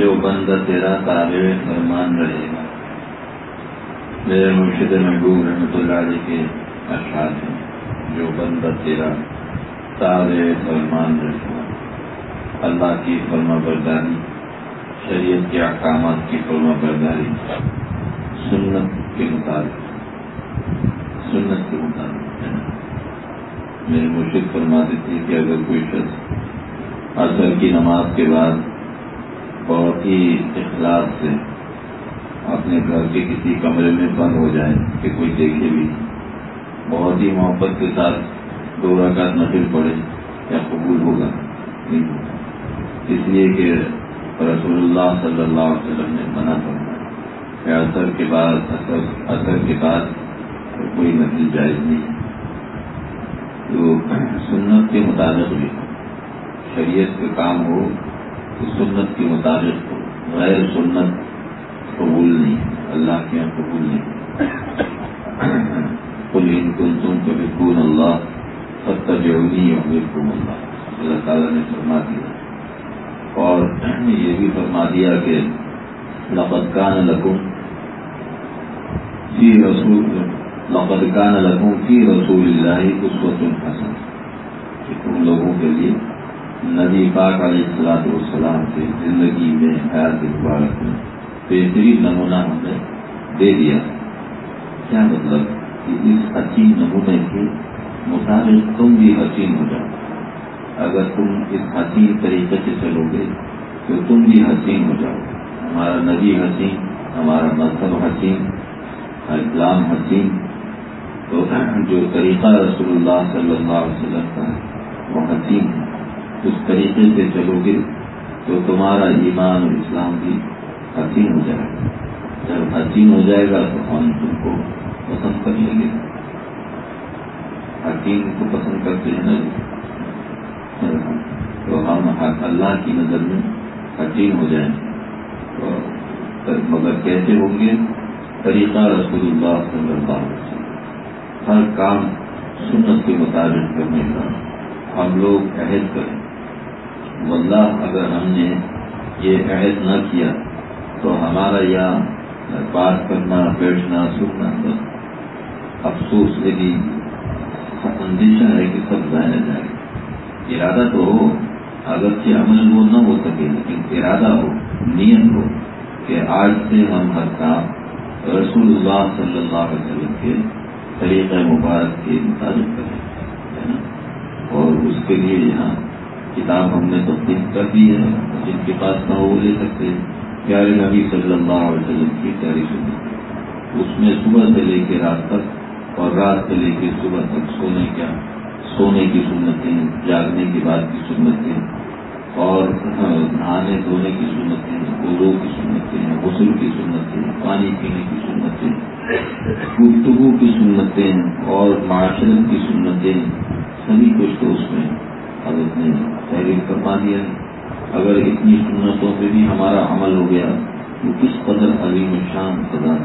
جو بندہ تیرا تابع فرمان رہے گا۔ میرے مرشد محبوب رحمۃ اللہ علیہ کے اشعار ہیں، جو بندہ تیرا تابع فرمان رہے گا۔ اللہ کی فرما برداری، شریعت کے احکامات کی فرما برداری، سنت کے مطابق۔ سنت کے مطابق میرے مرشد فرماتے تھے کہ اگر کوئی شخص اثر کی نماز کے بعد بہت ہی اخلاص سے اپنے گھر کے کسی کمرے میں بند ہو جائے کہ کوئی دیکھے بھی۔ بہت ہی محبت کے ساتھ دو رکعت نفل پڑے یا قبول ہوگا۔ نہیں ہوگا اس لیے کہ رسول اللہ صلی اللہ علیہ وسلم نے منع کرنا کہ اثر کے بعد اثر اثر کے بعد کوئی نفل جائز نہیں۔ ہے تو سنت کے مطابق بھی شریعت کا کام ہو سنت کے مطابق غیر سنت قبول نہیں، اللہ کے یہاں قبول نہیں۔ کل ان کل تم کبھی کون اللہ ستر جونی اور اللہ۔ اللہ تعالیٰ نے فرما دیا۔ اور یہ بھی فرما دیا کہ لقد کان لکم فی رسول، لقد کان لکم فی رسول اللہ اسوت الحسن کہ تم لوگوں کے لیے نبی پاک علیہ السلاط والسلام کے زندگی میں حیات مبارک میں بہترین نمونہ ہم نے دے دیا۔ کیا مطلب؟ کہ اس حسین نمونے کے مطابق تم بھی حسین ہو جاؤ۔ اگر تم اس حسین طریقے سے چلو گے تو تم بھی حسین ہو جاؤ۔ ہمارا نبی حسین، ہمارا مذہب حسین، اسلام حسین، تو جو طریقہ رسول اللہ صلی اللہ علیہ وسلم کا ہے، وہ حسین ہے۔ اس طریقے سے چلو گے تو تمہارا ایمان اور اسلام بھی حسین ہو جائے گا۔ جب حسین ہو جائے گا تو ہم تم کو پسند کر لیں گے۔ حسین کو پسند کرتے ہیں نا جی؟ تو ہم اللہ کی نظر میں حسین ہو جائیں۔ تو مگر کیسے ہوں گے؟ طریقہ رسول اللہ صلی اللہ علیہ وسلم۔ ہر کام سنت کے مطابق کرنے کا ہم لوگ عہد کریں۔ واللہ اگر ہم نے یہ عہد نہ کیا تو ہمارا یہاں بات کرنا، بیٹھنا سننا بس افسوس یعنی اندیشہ ہے کہ سب ضائع جائے۔ ارادہ تو ہو، اگرچہ عمل وہ نہ ہو سکے، لیکن ارادہ ہو، نیت ہو کہ آج سے ہم ہر کام رسول اللہ صلی اللہ علیہ وسلم کے طریقہ مبارک کے مطابق کریں، ہے نا؟ اور اس کے لیے یہاں کتاب ہم نے تبدیل کر دی ہے، جن کے پاس نہ وہ لے سکتے پیارے نبی صلی اللہ علیہ وسلم کی پیاری سنت اس میں صبح سے لے کے رات تک اور رات سے لے کے صبح تک سونے کا سونے کی سنتیں، جاگنے کے بعد کی سنتیں، اور نہانے دھونے کی سنتیں گولوں کی سنتیں، غسل کی سنتیں، پانی پینے کی سنتیں، گفتگو کی سنتیں، اور معاشرت کی سنتیں، سبھی کچھ تو اس میں حضرت نے تحریر کروا دیا اگر اتنی سنتوں سے بھی ہمارا عمل ہو گیا، تو کس قدر عظیم شان سزا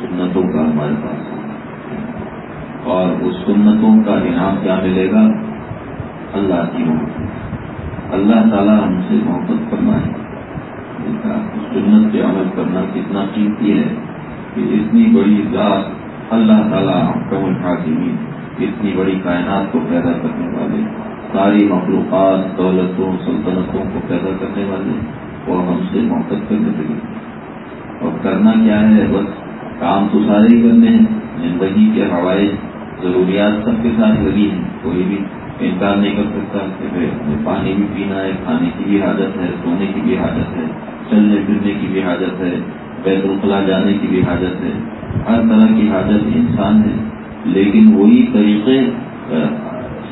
سنتوں کا ہمارے پاس اور اس سنتوں کا انعام کیا ملے گا؟ اللہ کی محبت۔ اللہ تعالیٰ ہم سے محبت کرنا ہے سنت پہ عمل کرنا کتنا قیمتی ہے کہ اتنی بڑی ذات اللہ تعالیٰ حکم الحاکمی اتنی بڑی کائنات کو پیدا کرنے والے۔ ساری مخلوقات، دولتوں، سلطنتوں کو پیدا کرنے والے اور ہم سے محبت کرنے لگے اور کرنا کیا ہے؟ بس کام تو سارے ہی کرنے ہیں۔ زندگی کے حوالے ضروریات سب کے ساتھ لگی ہیں۔ کوئی بھی انکار نہیں کر سکتا کہ پانی بھی پینا ہے، کھانے کی بھی حاجت ہے، سونے کی بھی حاجت ہے، چلنے پھرنے کی بھی حاجت ہے، بیت الخلا جانے کی بھی حاجت ہے۔ ہر طرح کی حاجت انسان ہے۔ لیکن وہی طریقے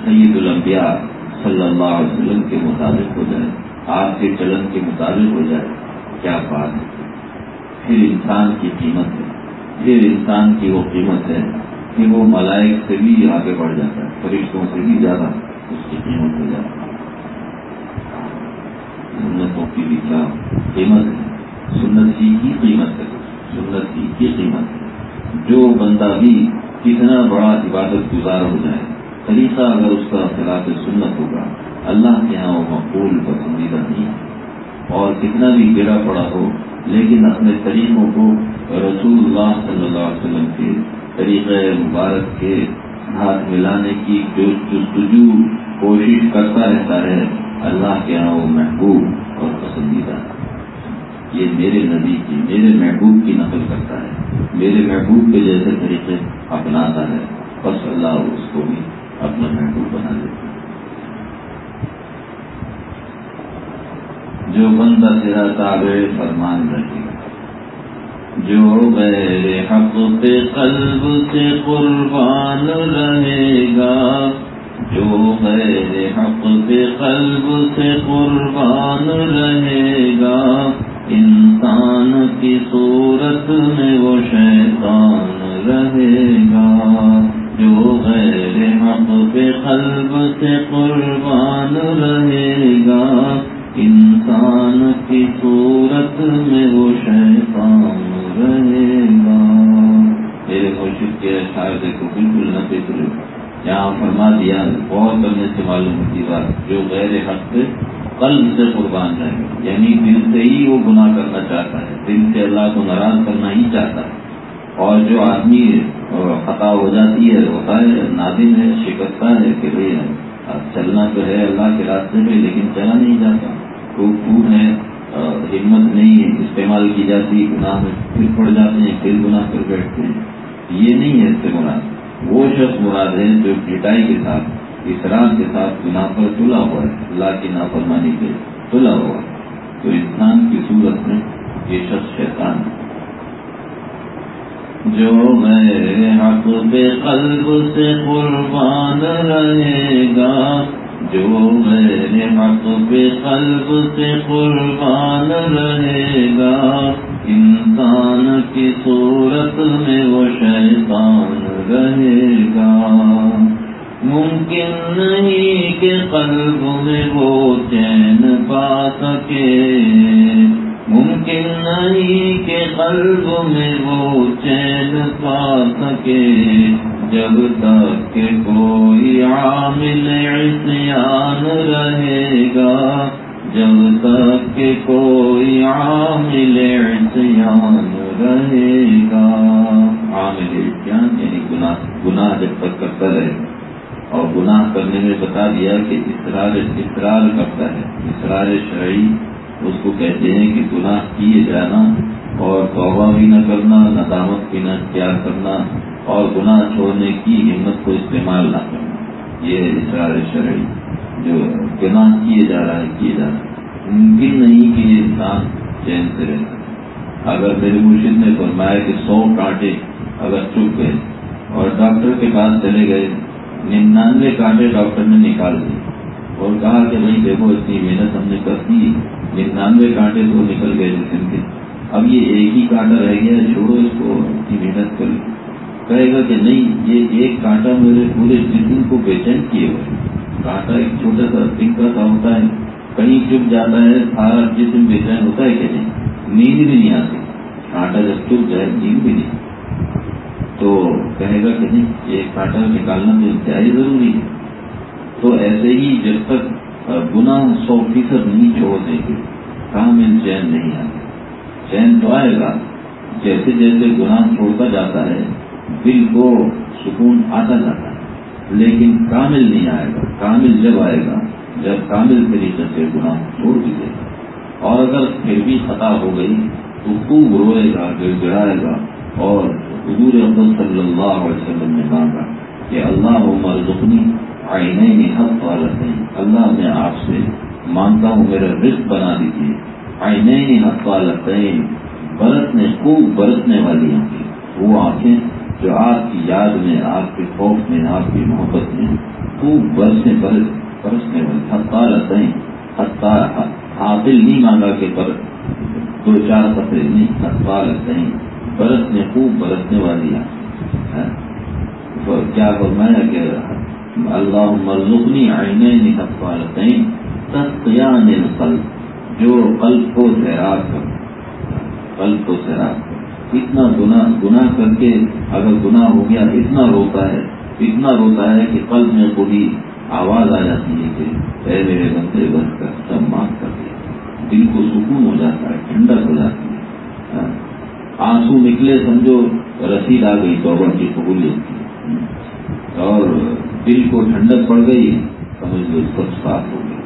سید الانبیاء صلی اللہ علیہ وسلم کے مطابق ہو جائے آپ کے چلن کے مطابق ہو جائے، کیا بات ہے؟ پھر انسان کی قیمت ہے، پھر انسان کی وہ قیمت ہے کہ وہ ملائک سے بھی آگے بڑھ جاتا ہے، فرشتوں سے بھی زیادہ اس کی قیمت ہو جاتی ہے۔ سنتوں کی بھی کیا قیمت ہے؟ سنت ہی کی قیمت ہے، سنت ہی کی قیمت ہے۔ جو بندہ بھی کتنا بڑا عبادت گزار ہو جائے طریقہ اگر اس کا خلاف سنت ہوگا، اللہ کے یہاں وہ مقبول پسندیدہ نہیں ہے۔ اور کتنا بھی گرا پڑا ہو، لیکن اپنے طریقوں کو رسول اللہ صلی اللہ علیہ وسلم کے طریقہ مبارک کے ہاتھ ملانے کی جو جستجو کوشش کرتا رہتا ہے، اللہ کے یہاں وہ محبوب اور پسندیدہ یہ میرے نبی کی، میرے محبوب کی نقل کرتا ہے۔ میرے محبوب کے جیسے طریقے اپناتا ہے۔ بس اللہ اس کو بھی اپنا محبوب بنا دیتا ہے جو بندہ تیرا تابع فرمان رہے گا، جو غیر حق پہ قلب سے قربان رہے گا، جو غیر حق پہ قلب سے قربان رہے گا، انسان کی صورت میں وہ شیطان رہے گا۔ جو غیر حق پہ قلب سے قربان رہے گا، انسان کی صورت میں وہ شیطان رہے گا۔ میرے کوشش کے شاید کو بالکل نہ بہتر یہاں فرما دیا غور کرنے سے معلوم ہوتی بات، جو غیر حق سے قلب سے قربان رہے یعنی دل سے ہی وہ گناہ کرنا چاہتا ہے، دل سے اللہ کو ناراض کرنا ہی چاہتا ہے۔ اور جو آدمی خطا ہو جاتی ہے ہوتا ہے، نادم ہے، شکستہ ہے کہ بھائی چلنا تو ہے اللہ کے راستے میں، لیکن چلا نہیں جاتا۔ خوب ہے، ہمت نہیں استعمال کی جاتی، گناہ میں پھر پڑ جاتے ہیں، پھر گناہ کر بیٹھتے ہیں۔ یہ نہیں ہے اس سے مراد وہ شخص مراد ہے جو پٹائی کے ساتھ اسرار کے ساتھ گناہ پر تلا ہوا ہے۔ اللہ کی نافرمانی پہ تلا ہوا ہے۔ تو انسان کی صورت میں یہ شخص شیطان ہے۔ جو میرے حق بے قلب سے قربان رہے گا، جو میرے حق پہ قلب سے قربان رہے گا۔ انسان کی صورت میں وہ شیطان رہے گا۔ ممکن نہیں کہ قلب میں وہ چین پا سکے۔ ممکن نہیں کہ قلب میں وہ چین پا سکے۔ جب تک کہ کوئی عامل عصیان رہے گا، جب تک کہ کوئی عامل عصیان رہے گا۔ عامل عصیان یعنی گناہ گناہ جب تک کرتا رہے۔ اور گناہ کرنے میں بتا دیا کہ اسرار اسرار کرتا ہے۔ اسرار شرعی اس کو کہتے ہیں کہ گناہ کیے جانا اور توبہ بھی نہ کرنا، ندامت بھی نہ اختیار کرنا اور گناہ چھوڑنے کی ہمت کو استعمال نہ کرنا۔ یہ اسرار شرعی، جو گناہ کیے جا رہا ہے، کیے جا رہا ہے۔ ممکن نہیں کہ یہ انسان چین سے رہتا اگر میرے مرشد نے فرمایا کہ سو کانٹے اگر چپ گئے اور ڈاکٹر کے پاس چلے گئے، ننانوے کانٹے ڈاکٹر نے نکال دیے۔ اور کہا کہ بھائی دیکھو، اتنی محنت ہم نے کر دی ننانوے کانٹے تو نکل گئے جسم کے۔ اب یہ ایک ہی کانٹا رہ گیا چھوڑو اس کو اتنی محنت کر کہے گا کہ نہیں، یہ ایک کانٹا میرے پورے جسم کو بے چین کیے ہوئے کانٹا ایک چھوٹا سا تنکا سا ہوتا ہے۔ کہیں چپ جاتا ہے، سارا جسم بے چین ہوتا ہے کہ نہیں؟ نیند بھی نہیں آتی۔ کانٹا جب چپ جائے، نیند بھی نہیں۔ تو کہے گا کہ نہیں، یہ کانٹا نکالنا تو انتہائی ضروری ہے۔ تو ایسے ہی جب تک گناہ سو فیصد نہیں چھوڑ دیں گے کامل چین نہیں آتا؟ چین تو آئے گا۔ جیسے جیسے گناہ چھوڑتا جاتا ہے، دل کو سکون آتا جاتا ہے۔ لیکن کامل نہیں آئے گا۔ کامل جب آئے گا، جب کامل طریقے سے گناہ چھوڑ دیجیے گا۔ اور اگر پھر بھی خطا ہو گئی، تو خوب روئے گا گڑ گڑائے گا۔ اور حضور احمد صلی اللہ علیہ وسلم نے مانگا کہ اللہ عمر زخنی آئینے میں حق والت نہیں اللہ میں آپ سے مانگتا ہوں، میرا رزق بنا دیجیے آئینے میں حق والت برتنے، خوب برتنے والی آنکھیں وہ آنکھیں جو آپ کی یاد میں، آپ کے خوف میں، آپ کی محبت میں خوب برسنے برس برسنے والی حق والت حاصل نہیں مانگا کہ برس دو چار پتے نہیں، حق والت برتنے، خوب برتنے والی آنکھیں کیا فرمایا کہ اللہ مرزنی آئینے نکالتے تسیان قلب جو قلب کو سیراب کر قلب کو سیراب کر اتنا گناہ گناہ کر کے اگر گناہ ہو گیا، اتنا روتا ہے۔ اتنا روتا ہے کہ قلب میں کوئی آواز آ جاتی ہے کہ اے میرے بندے بن کر، سب معاف کر دیا۔ دل کو سکون ہو جاتا ہے، ٹھنڈک ہو جاتی ہے۔ ہاں۔ آنسو نکلے، سمجھو، رسید آ گئی، توبہ کی قبولیت کی۔ ہاں۔ اور دل کو ٹھنڈک پڑ گئی، سمجھ لو سب صاف ہو گیا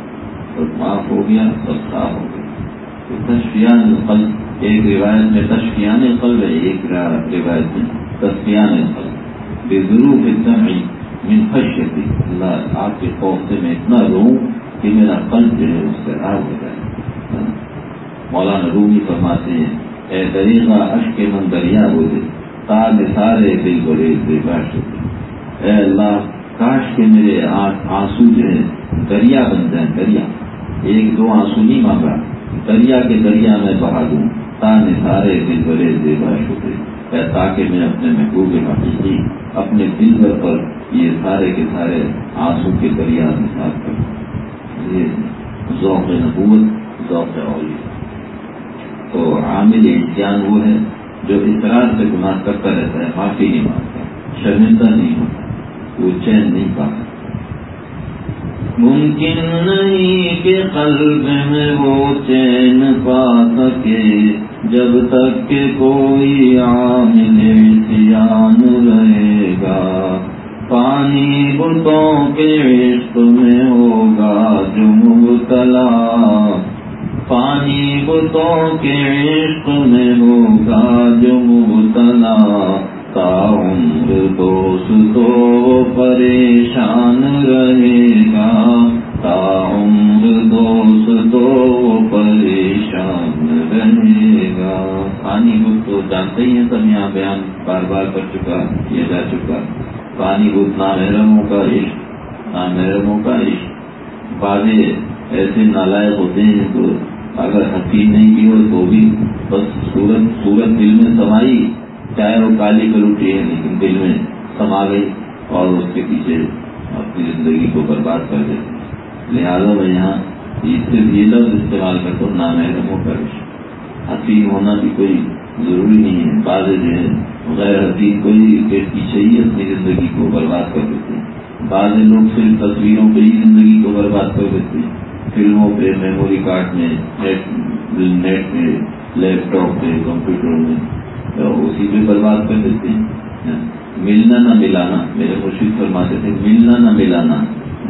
اور معاف ہو گیا سب صاف ہو گیا تو تشفیان قلب ایک روایت میں تشفیان قلب ہے، ایک روایت میں، تشفیان قلب بے ضرور ایک دم من خشیتی۔ اللہ آپ کے خوف سے میں اتنا رہوں کہ میرا قلب جو ہے اس سے راہ ہو جائے۔ مولانا رومی فرماتے ہیں، اے دریغا اش کے من دریا ہو دے تاج سارے دل بڑے بے باش اے اللہ کاش کے میرے آنسو جو ہے دریا بن جائیں، دریا۔ ایک دو آنسو نہیں مانگا، دریا کے دریا میں بہا دوں۔ تاج سارے دل بڑے بے باش تاکہ میں اپنے محبوب حقیقی، اپنے دل بھر پر یہ سارے کے سارے آنسو کے دریا نثار کروں یہ ذوق نبوت، ذوق اولی تو عامل امتحان وہ ہے جو اطرار سے گناہ کرتا رہتا ہے، معافی نہیں مانگتا، شرمندہ نہیں ہوتا۔ وہ چین نہیں پاتا۔ ممکن نہیں کہ قلب میں وہ چین پا سکے، جب تک کہ کوئی عامل سیان رہے گا۔ پانی بتوں کے عشق میں ہوگا جو مبتلا۔ پانی بتوں کے عشق میں ہوگا جو دوست تو پریشان رہے گا۔ تا عمر دوست تو پریشان رہے گا۔ پانی بدھ تو جانتے ہی ہیں سب یہاں بیان بار بار کر چکا کیا جا چکا۔ پانی بدھ نامحرموں کا عشق نامحرموں کا عشق۔ بازے ایسے نالائق ہوتے ہیں تو اگر حقیق نہیں کی ہو تو بھی بس سورت سورت دل میں سمائی۔ چاہے وہ کالی کلوٹی ہے لیکن دل میں سما گئی اور اس کے پیچھے اپنی زندگی کو برباد کر دیتے لہٰذا میں یہاں اس سے یہ لفظ استعمال کرتا ہوں نامحرموں کا حسین ہونا بھی کوئی ضروری نہیں ہے بعض جو ہے۔ غیر حسین کوئی کے پیچھے ہی اپنی زندگی کو برباد کر دیتے ہیں۔ بعض لوگ صرف تصویروں پہ ہی زندگی کو برباد کر دیتے ہیں۔ فلموں پہ، میموری کارڈ میں، نیٹ نیٹ پہ، لیپ ٹاپ پہ، کمپیوٹر میں۔ اسی پہ برباد کر دیتے ہیں۔ ملنا نہ ملانا، میرے کوشش فرماتے تھے، ملنا نہ ملانا،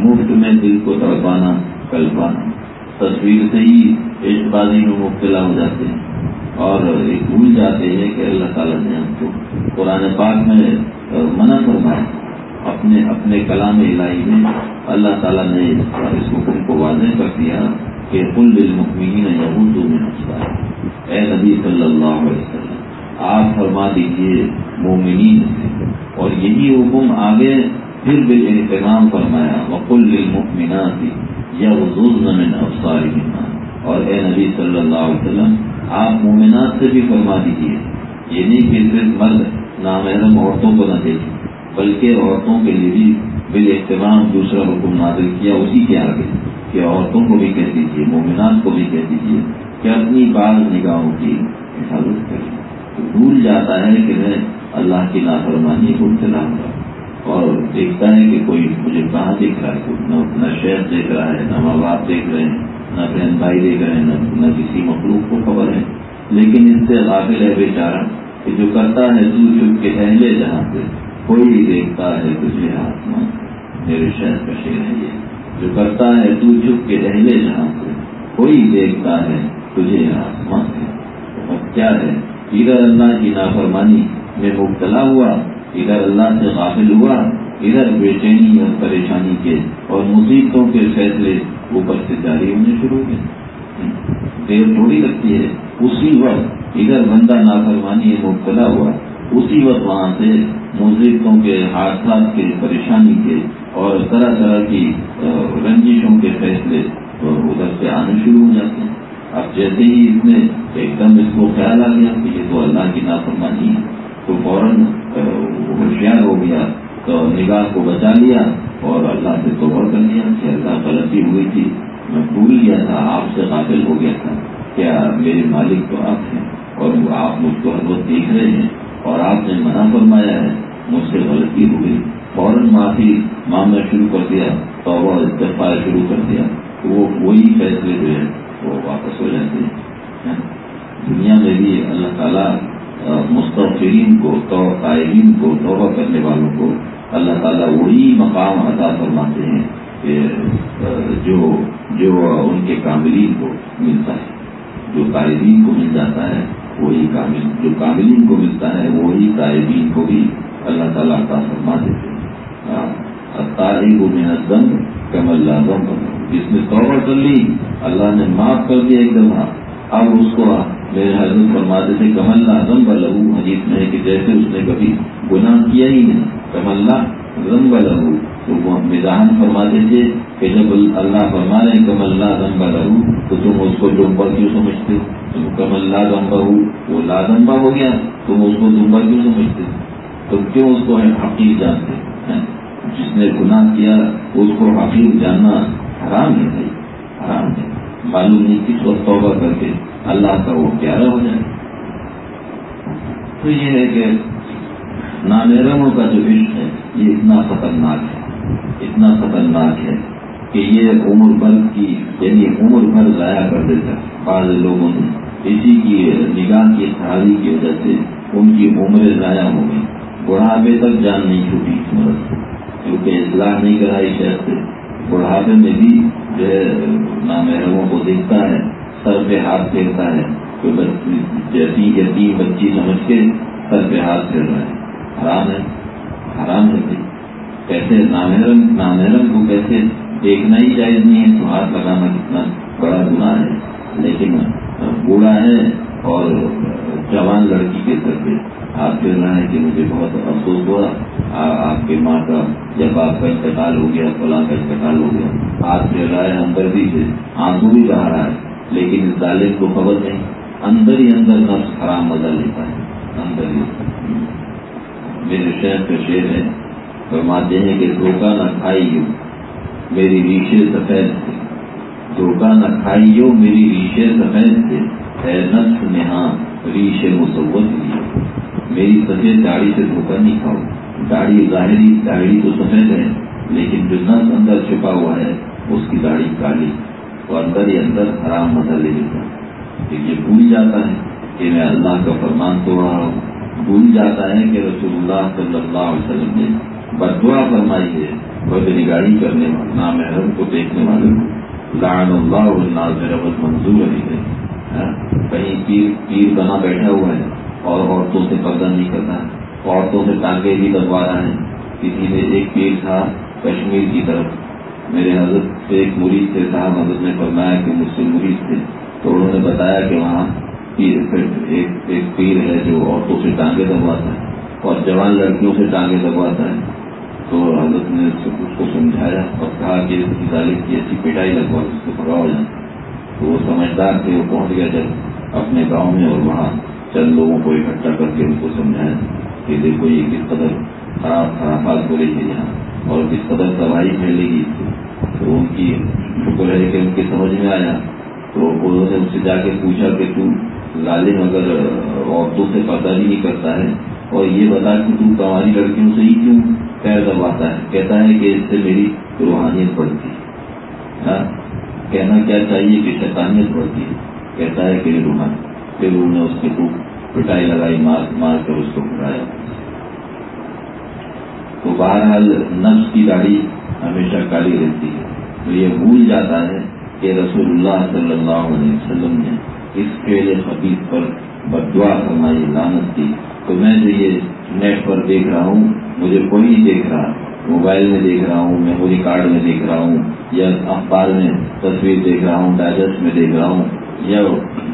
مفت میں دل کو تڑپانا کل پانا تصویر سے ہی عشق بازی میں مبتلا ہو جاتے ہیں۔ اور بھول جاتے ہیں کہ اللہ تعالیٰ نے ہم کو قرآن پاک میں منع فرمایا۔ اپنے اپنے کلام الہی میں اللہ تعالیٰ نے اس حکم کو واضح کر دیا کہ کل دل مکمین یہود میں نسخہ اے نبی صلی اللہ علیہ وسلم آپ فرما دیجیے مومنین۔ سے اور یہی حکم آگے پھر بھی اہتمام فرمایا، وقل للمؤمنات یغضضن من ابصارهن اور اے نبی صلی اللہ علیہ وسلم، آپ مومنات سے بھی فرما دیجیے یہ نہیں کہ صرف مرد نامحرم عورتوں کو نہ دیکھیں بلکہ عورتوں کے لیے بھی بال اہتمام دوسرا حکم نازل کیا اسی کے آگے کہ عورتوں کو بھی کہہ دیجیے مومنات کو بھی کہہ دیجیے کہ اپنی بعض نگاہوں کی حفاظت کریں۔ بھول جاتا ہے کہ میں اللہ کی نافرمانی کو چلا ہوں اور دیکھتا ہے کہ کوئی مجھے کہاں دیکھ رہا ہے نہ شہر دیکھ رہا ہے، نہ ماں باپ دیکھ رہے ہیں، نہ بہن بھائی دیکھ رہے ہیں، نہ کسی مخلوق کو خبر ہے۔ لیکن اس سے قابل ہے بیچارہ کہ جو کرتا ہے تو چپ کے اہلے جہاں سے۔ کوئی دیکھتا ہے تجھے آسمان میرے شہر کا شیر ہے یہ، جو کرتا ہے تو چپ کے اہلے جہاں سے۔ کوئی دیکھتا ہے تجھے آسمان سے۔ کیا ہے؟ ادھر اللہ کی نافرمانی میں مبتلا ہوا ادھر اللہ سے قابل ہوا ادھر بے چینی اور پریشانی کے اور مصیبتوں کے فیصلے اوپر سے جاری ہونے شروع ہوئے۔ دیر تھوڑی لگتی ہے۔ اسی وقت ادھر بندہ نافرمانی مبتلا ہوا، اسی وقت وہاں سے مصیبتوں کے، حادثات کے، پریشانی کے اور طرح طرح کی رنجشوں کے فیصلے ادھر سے آنے شروع ہو جاتے ہیں اب جیسے ہی اس میں ایک دم اس کو خیال آ گیا کہ یہ تو اللہ کی نافرمانی ہے۔ تو فوراً ہوشیار ہو گیا۔ تو نگاہ کو بچا لیا اور اللہ سے توبہ کر لیا کہ اللہ غلطی ہوئی تھی۔ میں بھول گیا تھا، آپ سے قابل ہو گیا تھا۔ کیا میرے مالک تو آپ ہیں اور آپ مجھ کو ہر وقت دیکھ رہے ہیں اور آپ نے منع فرمایا ہے؟ مجھ سے غلطی ہو گئی۔ فوراً معافی، معاملہ شروع کر دیا، توبہ استفاع شروع کر دیا۔ وہ وہی فیصلے جو ہے وہ واپس ہو جاتے ہیں۔ ہاں؟ دنیا میں بھی اللہ تعالیٰ مستفرین کو تو قائدین کو، توبہ کرنے والوں کو اللہ تعالیٰ وہی مقام عطا فرماتے ہیں کہ جو جو ان کے کاملین کو ملتا ہے۔ جو قائدین کو مل جاتا ہے، وہی کامل، جو کاملین کو ملتا ہے، وہی قائدین کو بھی اللہ تعالیٰ عطا فرما دیتے ہیں۔ ہاں؟ تاریخ محنت دم کمل لازم جس نے توبہ کر لی، اللہ نے معاف کر دیا ایک دفعہ۔ اب اس کو میرے حضرت فرماتے تھے کمل لازم ب لہو۔ حجیت میں کہ جیسے اس نے کبھی گناہ کیا ہی نہیں۔ کمل رنگ ب لہو۔ تو وہ مزاحن فرماتے تھے کہ جب اللہ فرما رہے کم اللہ دم لہو، تو تم اس کو ڈومبا کیوں سمجھتے تم کم اللہ دم بہو وہ لادمبا ہو گیا۔ تم اس کو ڈومبا کیوں سمجھتے تم کیوں اس کو حقیق جانتے ہیں؟ جس نے گناہ کیا، اس کو حقیق جاننا حرام ہے بھائی، حرام ہے۔ معلوم نہیں کس وقت توبہ کر کے اللہ کا وہ پیارا ہو جائے۔ تو یہ ہے کہ نامرموں کا جو عشق ہے، یہ اتنا خطرناک ہے، اتنا خطرناک ہے کہ یہ عمر بھر کی یعنی عمر بھر ضائع کر دیتا ہے بعض لوگوں نے۔ اسی کی نگاہ کی خرابی کی وجہ سے ان کی عمریں ضائع ہو گئی بڑھاپے تک جان نہیں چھوٹی مرد کیونکہ اصلاح نہیں کرائی شہر سے۔ بڑھاپے میں بھی جو ہے نامحرموں کو دیکھتا ہے، سر پہ ہاتھ پھیرتا ہے تو جیسی یتیم بچی سمجھ کے سر پہ ہاتھ پھیر رہا ہے۔ حرام ہے۔ حرام ہے بھائی۔ کیسے نامحرم نامحرم کو کیسے دیکھنا ہی جائز نہیں ہے، تو ہاتھ لگانا کتنا بڑا گناہ ہے۔ لیکن بوڑھا ہے اور جوان لڑکی کے سر پہ۔ ہاتھ پھیر رہا ہے کہ مجھے بہت افسوس ہوا۔ آپ کے ماں کا جب آپ کا انتقال ہو گیا، فلاں کا انتقال ہو گیا۔ ہاتھ پھیر رہا ہے ہمدردی سے آنسو بھی بہا رہا ہے، لیکن اس ظالم کو خبر نہیں۔ اندر ہی اندر نفس حرام مزہ لیتا ہے۔ اندر ہی۔ میرے شہر کا شیر ہے، فرماتے ہیں کہ دھوکہ نہ کھائیو میری ریشے سفید تھے دھوکہ نہ کھائیو میری ریشے سفید تھے اے نفس نہاں ریشے مسوت لیے میری سفید داڑھی سے دھوکہ نہیں کھاؤ داڑھی ظاہری داڑھی تو سفید ہے لیکن جو نس اندر چھپا ہوا ہے، اس کی داڑھی کالی۔ اور اندر ہی اندر حرام مزہ لے لیتا۔ کہ یہ بھول جاتا ہے کہ میں اللہ کا فرمان تو رہا ہوں۔ بھول جاتا ہے کہ رسول اللہ صلی اللہ علیہ وسلم نے بدعا فرمائی ہے بد نگاہی کرنے والے، نامحرم کو دیکھنے والے۔ کو لعن اللہ اللہ ربت منظور علی ہے کہیں پیر پیر بنا بیٹھا ہوا ہے اور عورتوں سے پردہ نہیں کرتا ہے عورتوں سے ٹانگے بھی دبوا رہا ہے کسی نے ایک پیر تھا کشمیر کی طرف۔ میرے حضرت سے ایک مریض تھے، صاحب، حضرت نے فرمایا کہ مجھ سے مریض تھے۔ تو انہوں نے بتایا کہ وہاں ایک ایک پیر ہے جو عورتوں سے ٹانگے دبواتا ہے اور جوان لڑکیوں سے ٹانگے دبواتا ہے۔ تو حضرت نے اس کو سمجھایا اور کہا کہ اس کی تعلیم کی ایسی پٹائی لگوا، اس کو پکڑا ہو جائے تو وہ سمجھدار تھے، وہ پہنچ گیا جب اپنے گاؤں میں اور وہاں چند لوگوں کو اکٹھا کر کے ان کو سمجھایا کہ دیکھو یہ کس قدر خراب خرافات ہو رہی ہے یہاں اور کس قدر تباہی پھیلے گی تو ان کی شکر ہے کہ ان کی سمجھ میں آیا۔ تو انہوں نے ان سے جا کے پوچھا کہ تو ظالم اگر عورتوں سے پردہ بھی نہیں کرتا ہے اور یہ بتا کہ تم تمہاری لڑکیوں سے ہی کیوں پیر دباتا ہے؟ کہتا ہے کہ اس سے میری روحانیت بڑھتی ہے۔ ہاں؟ کہنا کیا چاہیے کہ شیطانیت بڑھتی ہے کہتا ہے کہ روحانی پھر انہوں نے اس کے خوب پٹائی لگائی، مار مار کر اس کو پڑھایا تو بہرحال نفس کی گاڑی ہمیشہ کالی رہتی ہے۔ تو یہ بھول جاتا ہے کہ رسول اللہ صلی اللہ علیہ وسلم نے اس فیل خبیز پر بدعا فرمائی لانت کی۔ تو میں جو یہ نیٹ پر دیکھ رہا ہوں، مجھے کوئی نہیں دیکھ رہا۔ موبائل میں دیکھ رہا ہوں، میموری کارڈ میں دیکھ رہا ہوں، یا اخبار میں تصویر دیکھ رہا ہوں، ڈائجسٹ میں دیکھ رہا ہوں، یا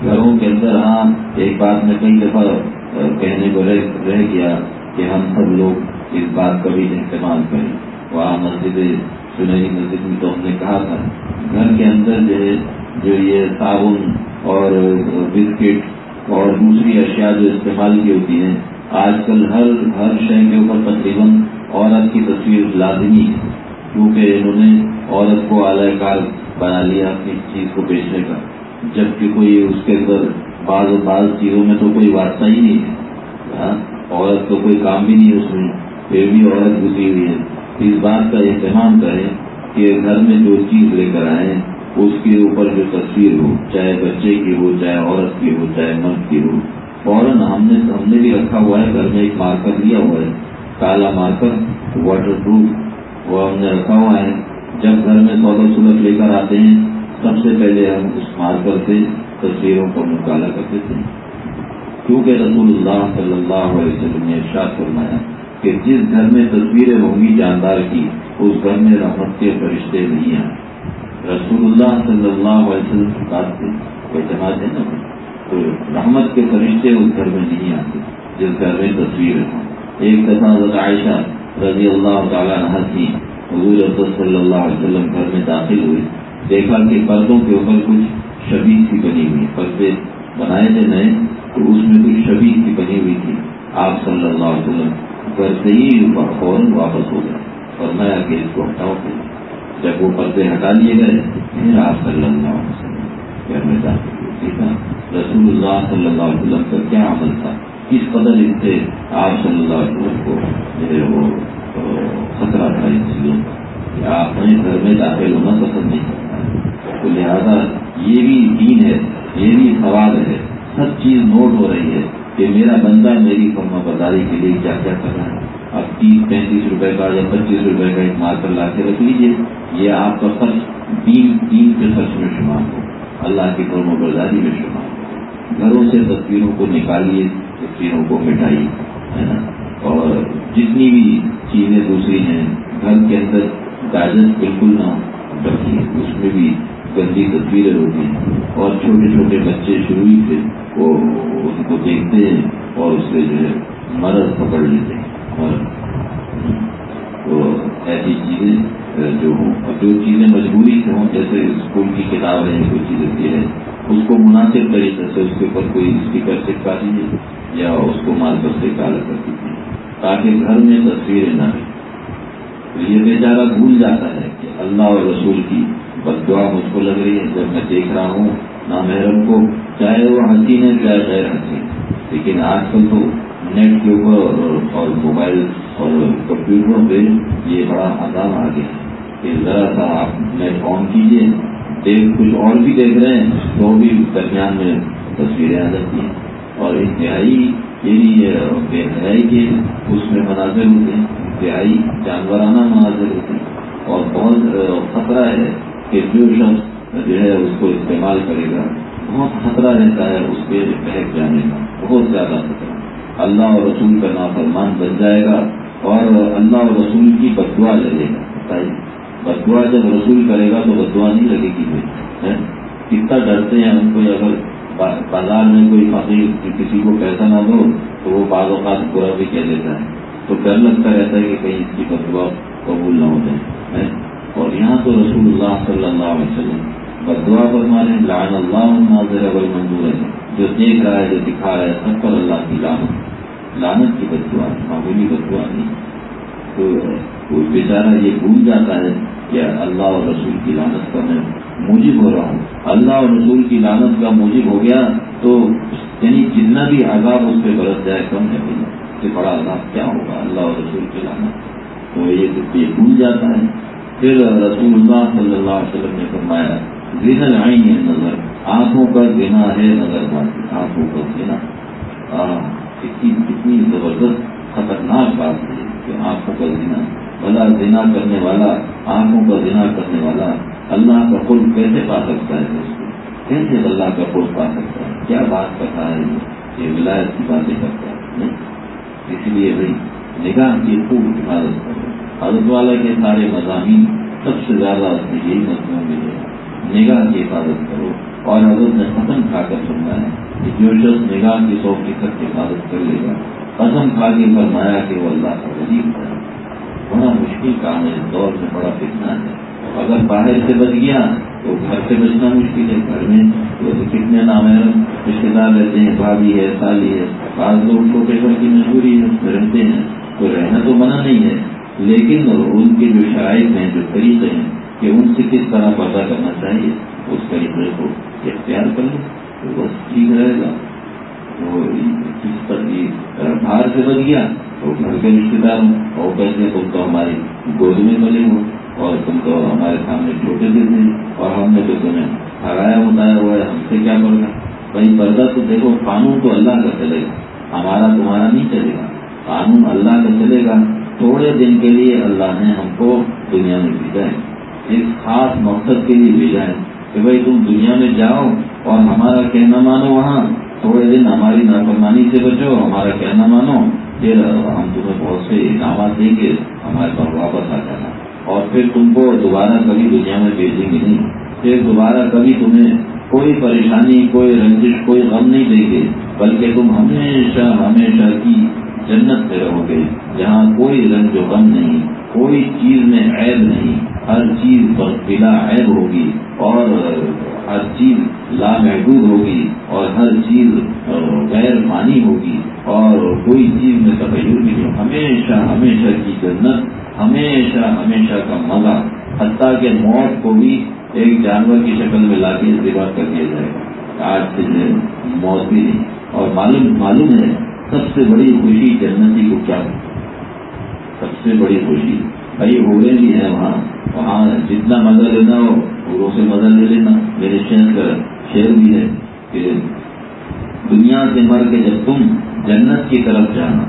گھروں کے اندر ہاں ایک بات میں کئی دفعہ کہنے کو رہ گیا کہ ہم سب لوگ اس بات کا بھی استعمال کریں۔ وہاں مسجد سنہری مسجد میں تو ہم نے کہا تھا، گھر کے اندر جو ہے، جو یہ صابن اور بسکٹ اور دوسری اشیاء جو استعمال کی ہوتی ہیں، آج کل ہر ہر شہر کے اوپر تقریباً عورت کی تصویر لازمی ہے، کیونکہ انہوں نے عورت کو اعلی کار بنا لیا اپنی چیز کو بیچنے کا۔ جبکہ کوئی اس کے اندر بعض بعض چیزوں میں تو کوئی واسطہ ہی نہیں ہے۔ ہاں، عورت کو کوئی کام بھی نہیں اس میں، پھر بھی عورت گزری ہوئی ہے۔ اس بات کا اہتمام کریں کہ گھر میں جو چیز لے کر آئے اس کے اوپر جو تصویر ہو، چاہے بچے کی ہو، چاہے عورت کی ہو، چاہے مرد کی ہو، فوراً ہم نے ہم نے بھی رکھا ہوا ہے، گھر میں ایک مارکر لیا ہوا ہے۔ کالا مارکر واٹر پروف وہ ہم نے رکھا ہوا ہے۔ جب گھر میں سودا سلط لے کر آتے ہیں، سب سے پہلے ہم اس مارکر سے تصویروں کو نکالا کرتے تھے۔ کیونکہ رسول اللہ صلی اللہ علیہ وسلم نے ارشاد فرمایا کہ جس گھر میں تصویریں ہوں گی جاندار کی، اس گھر میں رحمت کے فرشتے نہیں آئے رسول اللہ صلی اللہ علیہ وسلم سے کوئی جماعت ہے نا؟ تو رحمت کے فرشتے اس گھر میں نہیں آتے، جس گھر میں تصویر ہوں ایک دفعہ حضرت عائشہ رضی اللہ تعالیٰ عنہ تھی حضور صلی اللہ علیہ وسلم گھر میں داخل ہوئے، دیکھا کہ پردوں کے اوپر کچھ شبی سی بنی ہوئی، پردے بنائے تھے نئے، تو اس میں کچھ شبی سی بنی ہوئی تھی۔ آپ صلی اللہ علیہ وسلم گھر سے ہی فوراً واپس ہو گئے۔ اور میں کہ اس کو ہٹاؤ پھر۔ جب وہ پردے ہٹا لیے گئے، پھر آپ صلی اللہ علیہ وسلم گھر میں داخل جی ہاں، رسول اللہ صلی اللہ علیہ وسلم کا کیا عمل تھا؟ کس قدر ان سے آپ صلی اللہ علیہ وسلم کو جو ہے وہ خطرہ تھا ان چیزوں کا آپ نے گھر میں داخل ہونا پسند نہیں کرتا تو لہٰذا یہ بھی دین ہے، یہ بھی سوال ہے، سب چیز نوٹ ہو رہی ہے کہ میرا بندہ میری فرما برداری کے لیے کیا کیا کر رہا ہے۔ اب تیس، پینتیس روپے کا یا پچیس روپے کا ایک مار لا کے رکھ لیجیے یہ آپ کا خرچ تین تین کے خرچ میں شمار ہو۔ اللہ کی فرما برداری میں شمار ہو۔ گھروں سے تصویروں کو نکالیے۔ تصویروں کو مٹائیے ہے نا؟ اور جتنی بھی چیزیں دوسری ہیں، گھر کے اندر گاجر بالکل نہ رکھیے اس میں بھی گندی تصویریں ہوتی ہیں۔ اور چھوٹے چھوٹے بچے شروع ہی سے وہ اس کو دیکھتے ہیں اور اس سے جو ہے مرض پکڑ لیتے ہیں۔ اور تو ایسی چیزیں، جو ہوں جو چیزیں مجبوری سے ہوں، جیسے اسکول کی کتابیں، کوئی چیز ہوتی ہے اس کو مناسب طریقے سے اس کے اوپر کوئی اسپیکر چپکا دیجیے یا اس کو مارکر سے کالا کر دیجیے تاکہ گھر میں تصویریں نہ رہیں یہ بیچارہ بھول جاتا ہے کہ اللہ اور رسول کی بد دعا مجھ کو لگ رہی ہے۔ جب میں دیکھ رہا ہوں نامحرم کو، چاہے وہ حسین ہے چاہے غیر حسین لیکن آج کل تو نیٹ کے اوپر اور موبائل اور کمپیوٹروں پہ یہ بڑا آسان آ گیا کہ ذرا سا آپ نیٹ آن کیجیے دیکھ کچھ اور بھی دیکھ رہے ہیں، تو بھی درمیان میں تصویریں آ جاتی ہیں۔ اور انتہائی یہ بے حیائی کے اس میں مناظر ہوتے ہیں۔ انتہائی جانورانہ مناظر ہوتے ہیں۔ اور بہت خطرہ ہے کہ جو شخص جو ہے اس کو استعمال کرے گا، بہت خطرہ رہتا ہے اس کے بہک جانے کا۔ بہت زیادہ خطرہ۔ اللہ اور رسول کا نافرمان بن جائے گا اور اللہ اور رسول کی بدعا لگے گا۔ بتائیے۔ بدعا جب رسول کرے گا تو بدعا نہیں لگے گی کتنا ڈرتے ہیں ہم کو اگر بازار میں کوئی فقیر کسی کو پیسہ نہ دو تو وہ بعض اوقات برا بھی کہہ دیتا ہے۔ تو ڈر لگتا رہتا ہے کہ کہیں اس کی بدعا قبول نہ ہو جائے اور یہاں تو رسول اللہ صلی اللہ علیہ وسلم بدعا فرمانے لعن اللہ ناظر اول منظور ہے جو دیکھ رہا ہے، جو دکھا رہا ہے، سب پر اللہ کی لانت لانت کی بدعا معمولی بدعا نہیں۔ تو وہ بیچارہ یہ بھول جاتا ہے کہ اللہ اور رسول کی لانت کا میں موجب ہو رہا ہوں۔ اللہ اور رسول کی لانت کا موجب ہو گیا تو یعنی جتنا بھی عذاب اس پہ برس جائے کم ہے اس سے بڑا عذاب کیا ہوگا؟ اللہ اور رسول کی لانت تو یہ بھول جاتا ہے۔ پھر رسول اللہ صلی اللہ علیہ وسلم نے فرمایا زین آئی ہے نظر۔ آنکھوں کا گنا ہے نظر باتی آنکھوں کا گنا کتنی کتنی زبردست خطرناک بات ہے کہ آنکھوں کا زنا بلا زنا کرنے والا، آنکھوں کا زنا کرنے والا، اللہ کا خود کیسے پا سکتا ہے اس کو؟ کیسے اللہ کا خود پا سکتا ہے؟ کیا بات کرتا ہے یہ ولایت کی باتیں کرتا ہے اس لیے بھائی، نگاہ کی خوب حفاظت کرو۔ حضرت والا کے سارے مضامین سب سے زیادہ یہی مضمون ملے نگاہ کی حفاظت کرو۔ اور حضرت نے قسم کھا کر سننا ہے کہ جو شخص نگاہ کی سو فیصد کی حفاظت کر لے گا، قسم کھا کے فرمایا کہ وہ اللہ کا غریب ہے بڑا مشکل کام ہے، دور میں بڑا فتنا ہے۔ اگر باہر سے بچ گیا تو گھر سے بچنا مشکل ہے۔ گھر میں تو کتنے نام رشتے دار رہتے ہیں، بھابھی ہے، سالی ہے۔ بعض لوگ کو پیپر کی مجبوری ہے اس میں رہتے ہیں۔ تو رہنا تو منع نہیں ہے، لیکن ان کے جو شرائط ہیں، جو طریقے ہیں کہ ان سے کس طرح پردہ کرنا چاہیے، اس طریقے کو اختیار کر لیں تو بس ٹھیک رہے گا۔ باہر سے بچ گیا تو گھر کے رشتے دار ہوں اور پیسے تو ہماری گود میں ملے ہوں اور تم تو ہمارے سامنے چھوٹے سے تھے اور ہم نے تو تمہیں ہرایا بتایا ہوا ہے، ہم سے کیا پڑھنا بھائی پردہ تو دیکھو، قانون تو اللہ کا چلے گا، ہمارا تمہارا نہیں چلے گا، قانون اللہ کا چلے گا، تھوڑے دن کے لیے اللہ نے ہم کو دنیا میں بھیجا ہے ایک خاص مقصد کے لیے بھیجا ہے کہ بھائی تم دنیا میں جاؤ اور ہمارا کہنا مانو وہاں۔ تھوڑے دن ہماری نافرمانی سے بچو، ہمارا کہنا مانو، پھر ہم تمہیں بہت سے انعامات دیں گے، ہمارے پاس واپس آ جانا۔ اور پھر تم کو دوبارہ کبھی دنیا میں بھیجیں گے نہیں۔ پھر دوبارہ کبھی تمہیں کوئی پریشانی، کوئی رنجش، کوئی غم نہیں دیں گے، بلکہ تم ہمیشہ ہمیشہ کی جنت سے رہو گے، جہاں کوئی رنج و غم نہیں، کوئی چیز میں عیب نہیں۔ ہر چیز بلا عیب ہوگی اور ہر چیز لامحدود ہوگی اور ہر چیز غیر مانی ہوگی اور کوئی چیز میں تغیر بھی نہیں ہمیشہ ہمیشہ کی جنت، ہمیشہ ہمیشہ کا مزہ، حتیٰ کہ موت کو بھی ایک جانور کی شکل میں لا کے استعمال کر دیا جائے۔ گا آج سے موت بھی نہیں۔ اور معلوم معلوم ہے سب سے بڑی خوشی جنتی کو کیا؟ سب سے بڑی خوشی۔ بھائی ہوئے بھی ہے وہاں۔ وہاں جتنا مزہ لینا ہو پوروں سے مزہ لے لینا۔ میرے شہر کا شعر بھی ہے کہ دنیا سے مر کے جب تم جنت کی طرف جانا،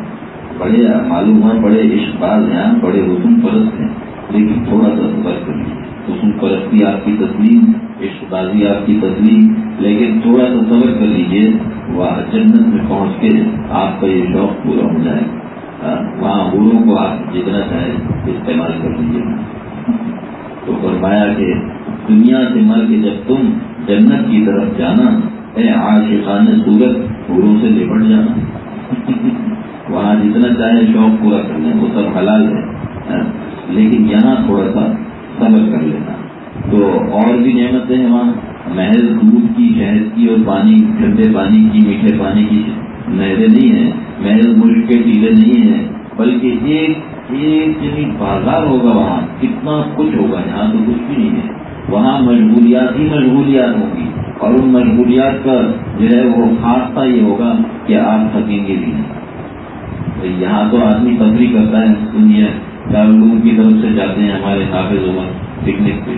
بڑے معلوم ہے بڑے عشق باز ہیں، بڑے حسن پرست ہیں، لیکن تھوڑا سا سفر کر لیجیے حسن پرستی آپ کی تسلیم عشق بازی آپ کی تسلیم، لیکن تھوڑا سا صبر کر لیجیے وہ جنت میں پہنچ کے آپ کا یہ شوق پورا ہو جائے۔ گا ہاں، وہاں گرو کو آپ جتنا چاہے استعمال کر لیجیے تو فرمایا کہ دنیا سے مر کے جب تم جنت کی طرف جانا، اے عاشقان صورت گرو سے لپٹ جانا۔ وہاں جتنا چاہے شوق پورا کر لیں، وہ سب حلال ہے ہاں۔ لیکن یہاں تھوڑا سا صبر کر لینا۔ تو اور بھی نعمتیں ہیں وہاں۔ محض دودھ کی، شہد کی اور پانی ٹھنڈے پانی کی، میٹھے پانی کی نہریں نہیں ہیں۔ محض ملک کے ٹیلے نہیں ہیں، بلکہ ایک ایک یعنی بازار ہوگا وہاں، کتنا کچھ ہوگا، یہاں تو کچھ بھی نہیں ہے۔ وہاں مشغولیات ہی مشغولیات ہوں گی۔ اور ان مشغولیات کا جو ہے وہ خاصہ یہ ہوگا کہ آپ تھکیں گے بھی نہیں۔ یہاں تو آدمی تفریح کرتا ہے سنیے دارالعلوم کی طرف سے جاتے ہیں ہمارے حافظ عمر پکنک پہ۔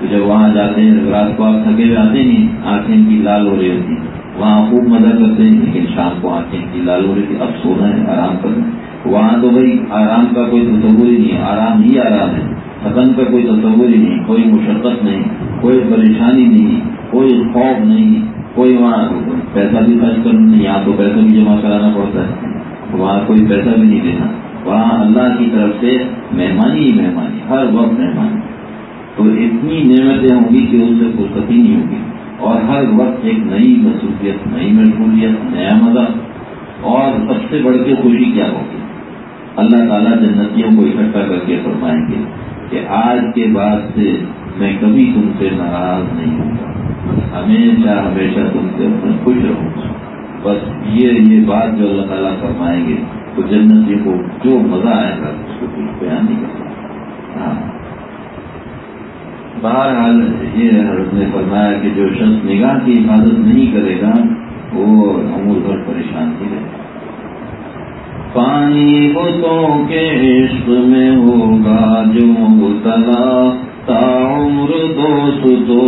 تو جب وہاں جاتے ہیں، رات کو آپ تھکے ہوئے آتے نہیں، آنکھیں کی لال ہو رہی ہوتی وہاں خوب مزہ کرتے ہیں لیکن شام کو آنکھیں کی لال ہو رہی تھی، اب سونا ہے آرام کرنا وہاں تو بھائی، آرام کا کوئی تصور ہی نہیں آرام ہی آرام ہے۔ تھکن کا کوئی تصور ہی نہیں، کوئی مشقت نہیں، کوئی پریشانی نہیں، کوئی خوف نہیں، کوئی وہاں پیسہ بھی خرچ کرنا نہیں، یہاں تو پیسہ بھی جمع کرانا پڑتا ہے۔ وہاں کوئی پیسہ بھی نہیں دینا۔ وہاں اللہ کی طرف سے مہمانی ہی مہمانی، ہر وقت مہمانی۔ تو اتنی نعمتیں ہوں گی کہ ان سے فرصت ہی نہیں ہوگی۔ اور ہر وقت ایک نئی مصروفیت، نئی مشغولیت، نیا مزہ، اور سب سے بڑھ کے خوشی کیا ہوگی؟ اللہ تعالیٰ جنتیوں کو اکٹھا کر کے فرمائیں گے کہ آج کے بعد سے میں کبھی تم سے ناراض نہیں ہوں گا۔ ہمیشہ ہمیشہ تم سے میں خوش رہوں گا۔ بس یہ یہ بات جو اللہ تعالیٰ فرمائیں گے تو جنتی کو جو مزہ آئے گا، اس کو کچھ بیان نہیں کر سکتا ہاں۔ بہرحال یہ حضرت نے فرمایا کہ جو شخص نگاہ کی حفاظت نہیں کرے گا، وہ امور بھر پریشان ہی رہے پانی بتوں کے عشق میں ہوگا، جو بتلا تا عمر دوست تو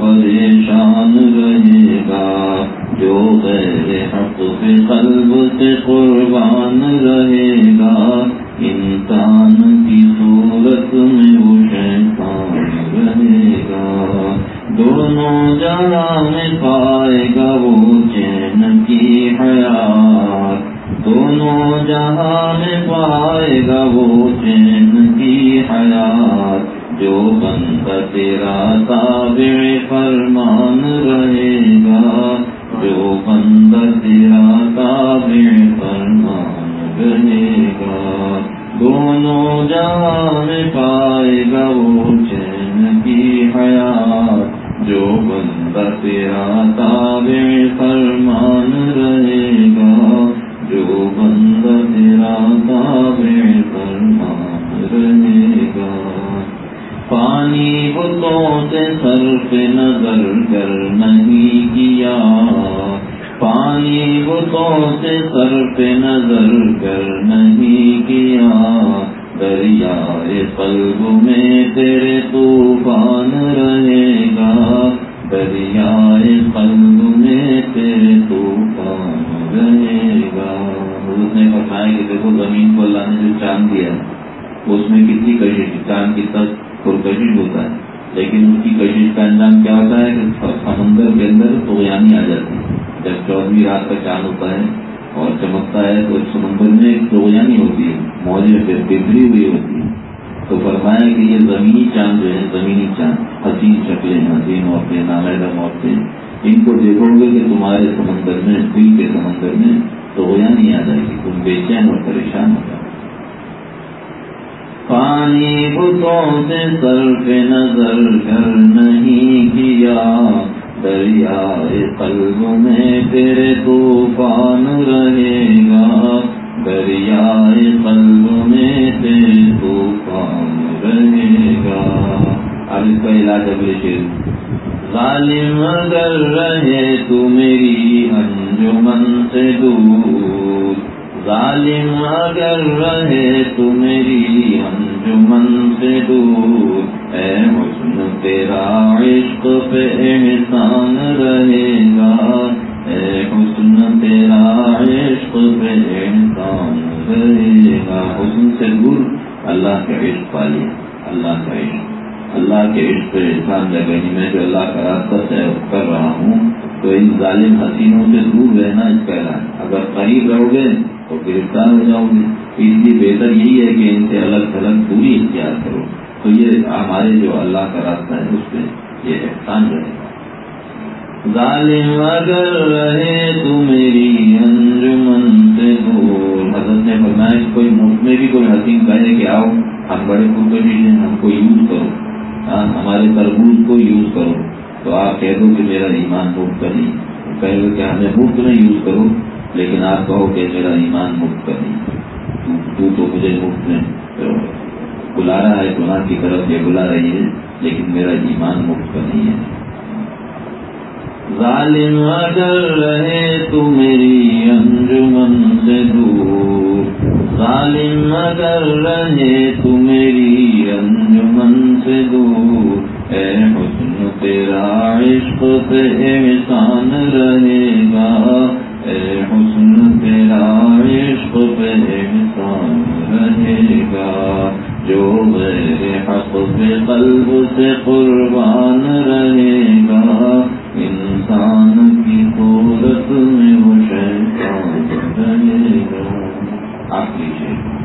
پریشان رہے گا۔ جو غیر حق پہ قلب سے قربان رہے گا۔ انسان کی صورت میں وہ شیطان رہے گا۔ دونوں جہاں میں پائے گا وہ چین کی حیات۔ دونوں جہاں میں پائے گا وہ چین کی حیات۔ جو بندہ تیرا تابع فرمان رہے گا۔ جو بندہ تیرا تابع فرمان رہے گا دونوں جہاں میں پائے گا وہ چین کی حیات جو بندہ تیرا تابع فرمان رہے گا جو بندہ تیرا تابع فرمان رہے گا پانی بتوں سے صرف نظر کر نہیں کیا۔ پانی بتوں سے صرف نظر کر نہیں کیا۔ دریائے قلب میں تیرے طوفان رہے گا۔ دریائے قلب میں تیرے طوفان رہے گا۔ اس نے فرمایا کہ دیکھو، زمین کو اللہ نے جو چاند دیا، اس میں کتنی کشش، چاند کی تک پرکشش ہوتا ہے، لیکن اس کی کشش کا انجام کیا ہوتا ہے؟ کہ سمندر کے اندر تو یعنی آ جاتی ہے۔ جب چودہویں رات کا چاند ہوتا ہے اور چمکتا ہے تو سمندر میں ایک دوغیانی ہوتی ہے، موجے پہ بگڑی ہوئی ہوتی ہے۔ تو فرمایا کہ یہ زمینی چاند جو ہے، زمینی چاند، حسین شکلیں، حسین عورتیں، نامحرم عورتیں، ان کو دیکھو گے کہ تمہارے سمندر میں، دل کے سمندر میں تو نہیں آ جائے گی۔ تم بے چین اور پریشان ہو جاؤ۔ پانی بتوں سے صرف نظر کر نہیں کیا۔ دریا قلب میں تیرے طوفان رہے گا۔ دریا قلب میں تیرے طوفان رہے گا۔ اب اس کا علاج اگلے شیر۔ ظالم اگر رہے تو میری انجمن سے دور۔ ظالم اگر رہے تو میری انجمن سے دور۔ اے حسن، تیرا عشق پہ احسان رہے گا۔ اے حسن، تیرا عشق پہ احسان رہے گا۔ حسن سے دور، اللہ کا عشق پالی۔ اللہ کا عشق۔ اللہ کے عشق پہ احسان جگہ یعنی میں جو اللہ کا راستہ سے کر رہا ہوں، تو ان ظالم حسینوں سے دور رہنا اس کا اعلان۔ اگر قریب رہو گے تو گرفتار ہو جاؤ گے اس لیے بہتر یہی ہے کہ ان سے الگ تھلگ دوری اختیار کرو۔ تو یہ ہمارے جو اللہ کا راستہ ہے، اس پہ یہ احسان رہے گا۔ ظالم اگر رہے تو میری انجمن سے دور حضرت نے فرمایا کہ کوئی ملک میں بھی کوئی حسین کہے کہ آؤ، ہم بڑے پرکشی ہیں ہم کو یوز کرو۔ ہاں، ہمارے تربوز کو یوز کرو۔ تو آپ کہہ دو کہ میرا ایمان مفت کا نہیں۔ کہہ دو کہ ہمیں مفت میں یوز کرو۔ لیکن آپ کہو کہ میرا ایمان مفت کا نہیں۔ تو تو مجھے مفت میں بلا رہا ہے گناہ کی طرف یہ بلا رہی ہے، لیکن میرا ایمان مفت کا نہیں ہے۔ ظالم اگر رہے تو میری انجمن سے دور۔ ظالم اگر رہے تو میری انجمن سے دور۔ اے حسن، تیرا عشق سے احسان رہے گا۔ حسن تیرا عشق پہ انسان رہے گا، جو میرے حق پہ قلب سے قربان رہے گا۔ انسان کی صورت میں وہ شیطان رہے گا۔ آپ لیجیے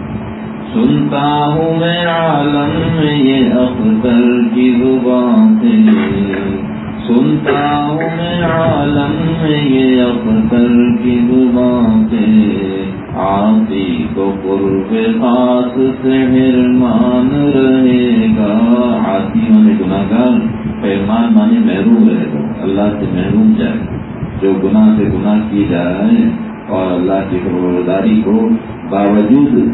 سنتا ہوں میں عالم میں یہ اختر کی زبان سے۔ سنتا ہوں میں عالم میں یہ اختر کی زبان سے آتی کو قرب خاص سے حرمان رہے گا۔ آتی میں گناہ گار پیمان مانے محروم رہے گا۔ اللہ سے محروم جائے۔ جو گناہ سے گناہ کی جا رہا ہے اور اللہ کی خبرداری کو باوجود